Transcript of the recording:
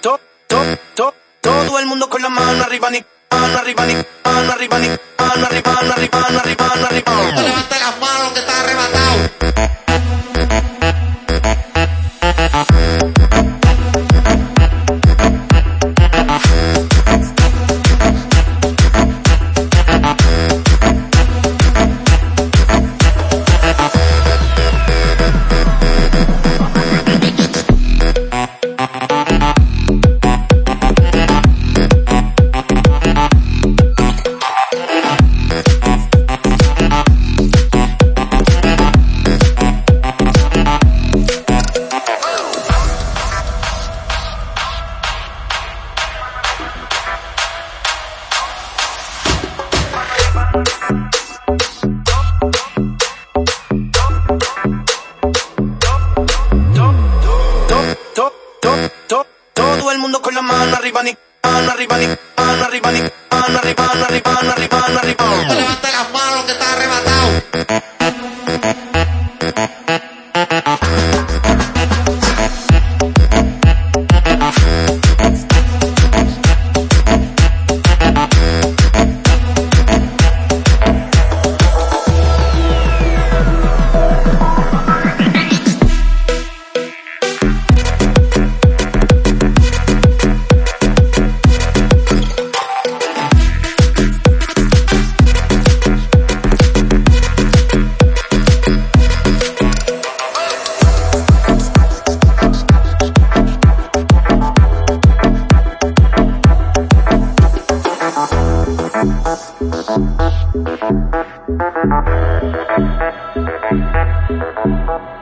to, to, to, todo el mundo con la mano arriba, ni mano arriba, ni mano arriba, ni mano arriba, mano arriba, mano arriba, mano arriba. Levanta las manos que está arrebatado. Mundo con la mano arriba, ni mano arriba, ni mano arriba, ni mano arriba, mano arriba, mano arriba, mano arriba. Levanta las manos que está arrebatado. Thank you.